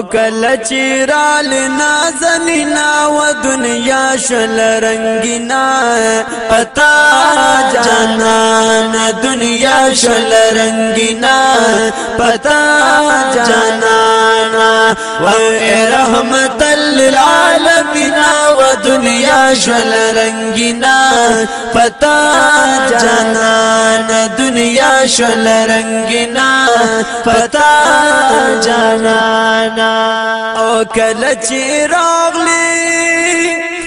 او کله چې رال نازنینا و دنیا شل رنگینا پتا جانان دنیا شل رنگینا پتا جانان رحمت للعالمین و دنیا شل رنگینا پتا جانان دنیا شل رنگینا پتا جانان او کله چې راغلی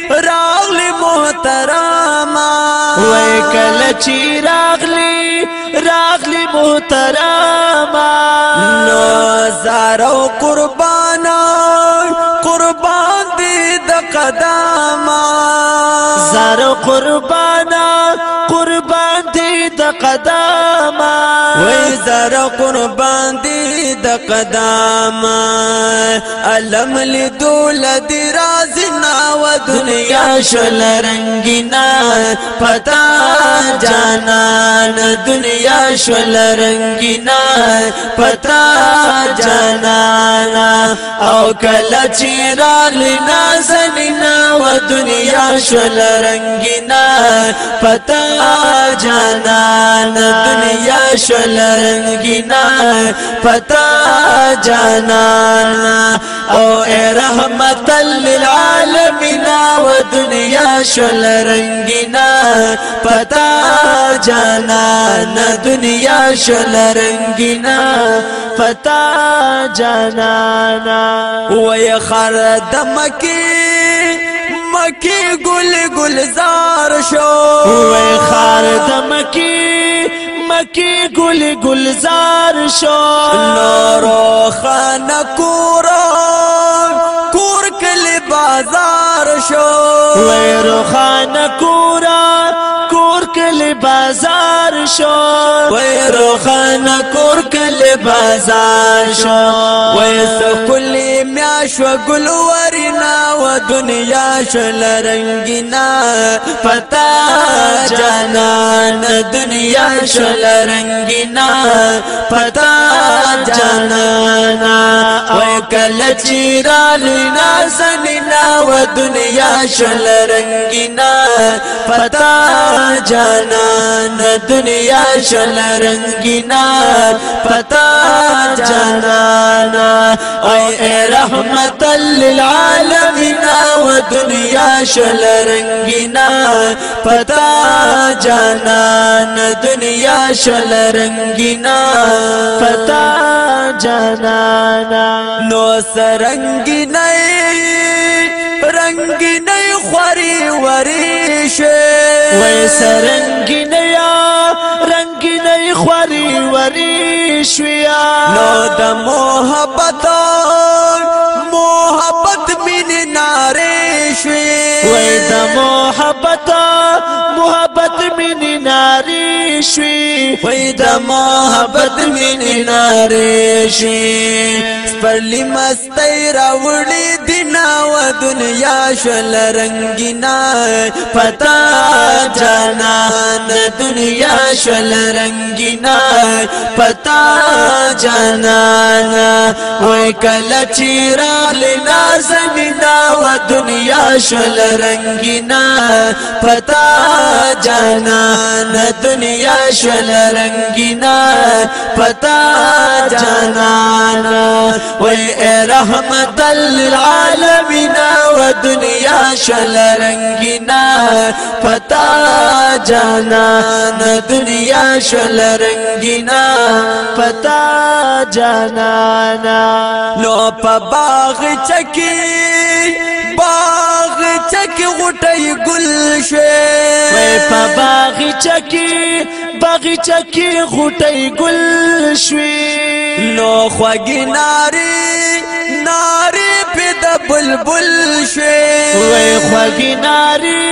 راغلی محترمه وای کله راغلی راغلی محترمه نو زارو قربان یار قربانا قربان دی د قداما وای زره قربان دی د قداما علم لدول دی رازنا و دنیا شل رنگینا پتا جانان دنیا شل رنگینا پتا جانان او کلا چیرال نازنینا و دنیا شل رنگینا پتا جانان دنیا شل رنگینا پتا جانان او اے رحمت للعالمین او دنیا شل رنگینا پتا جانا نا دنیا شل رنگینا پتا جانا نا وای خر دمکی مکی گل گلزار شو وای خر دمکی مکی گل گلزار شو نورو خان کور کور کل بازار شو ویرو خان کور شو وای روخان کور کله بازار شو وای سکلی میا شو ګل ورنا و دنیا شل رنگینا پتا جانان دنیا شل رنگینا پتا جانان وای کله چیرال نازنینا و دنیا شل رنگینا پتا جانان دنیا دنیا چل رنگینا پتا جانانا اے رحمت للعالمین و دنیا شل رنگینا پتا جانانا دنیا شل رنگینا پتا جانانا نو سرنگی نئی رنگی نئی خوری وری شے وی سرنگی نئی خوري وري شویا نو د محبت محبت مين نارې شوي وای د محبت محبت مين نارې شوي وای د محبت مين نارې شوي پر لمستې راوړې و دنیا شل رنگینا پتا جانا دنیا شل رنگینا پتا جانا وای کله چیرال نازنینا و دنیا شل رنگینا پتا جانا دنیا شل رنگینا پتا جانا رحمت رنگینا پتا جانا دنیا شل رنگینا پتا جانا لو باغ چکی کې غټي ګل شي په باغچه کې باغچه کې غټي ګل شي نو خوګي ناري ناري په د بلبل شي وای خوګي ناري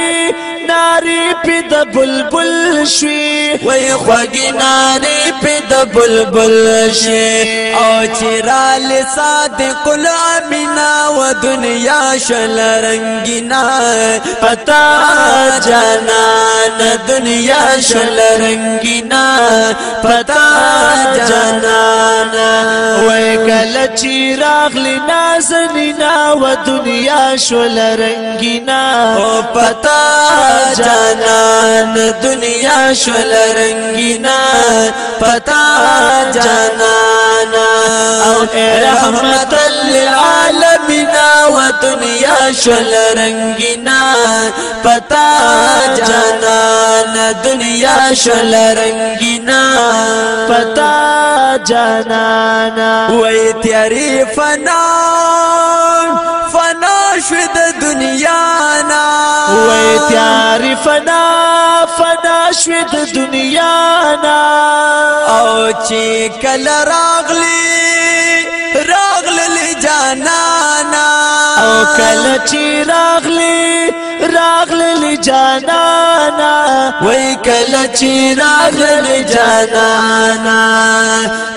ناری پی د بلبل شوی وای خوږی ناری پی د بلبل شي او چرال صادق الامینا و دنیا شل رنگینا پتا جانا دنیا شل رنگینا پتا جانانا وای چی چې راغلی نازنینا و دنیا شول رنگینا او پتا جانان دنیا شول رنگینا پتا جانانا او رحمت للعالمین و دنیا شل رنگینا پتا جانا دنیا شل رنگینا پتا جانا وای تیاری فنا فنا شو د دنیا نا وای تیاری فنا فنا شو د دنیا نا او چې کل راغلی راغلی جانا او کله چې راغلی راغلی جانانا وای کله چې راغلی جانانا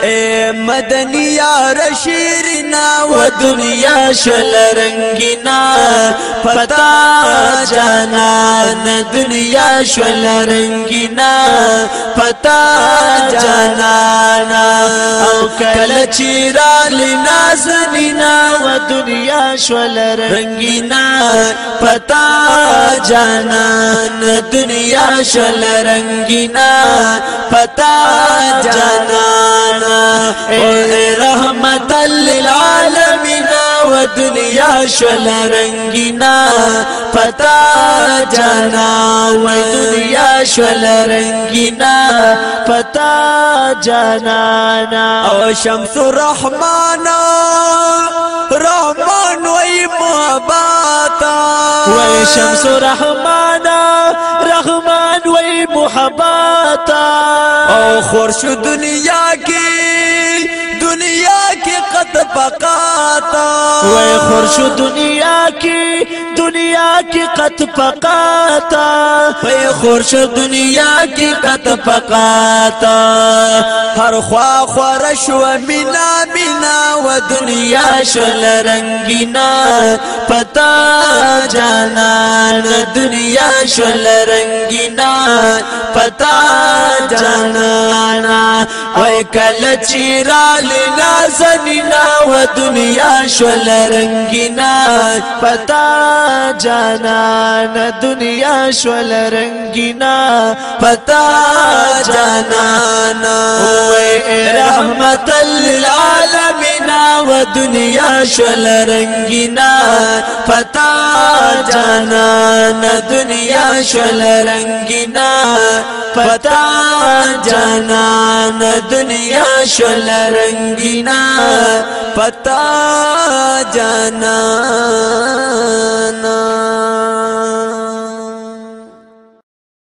اے مدنی یار شیرنا و دنیا شل رنگینا پتا جانانا دنیا شل رنگینا پتا جانانا او کله چې راغلی نازنینا و دنیا شل رنگینا پتا جانان دنیا شل رنگینا پتا جانان اے رحمت للعالمین و دنیا شل رنگینا پتا جانا و دنیا شل رنگینا پتا جانانا او شمس رحمانا وای شمس رحمان رحمان وای محبت او خور شو دنیا کې دنیا کې قد پقاتا وای خور شو دنیا کې دنیا کی قط پکاتا پے خورش دنیا کی قط پکاتا ہر خواہ خورش و مینا مینا و دنیا شل رنگینا پتا جانا دنیا شل رنگینا پتا جانانا وای کله چیرال نازنینا و دنیا شول رنگینا پتا جانانا دنیا شول رنگینا پتا جانانا وای رحمت العالمین رنگینا و دنیا شل رنگینا فتا جانان دنیا شل رنگینا فتا جانان دنیا شل رنگینا فتا جانان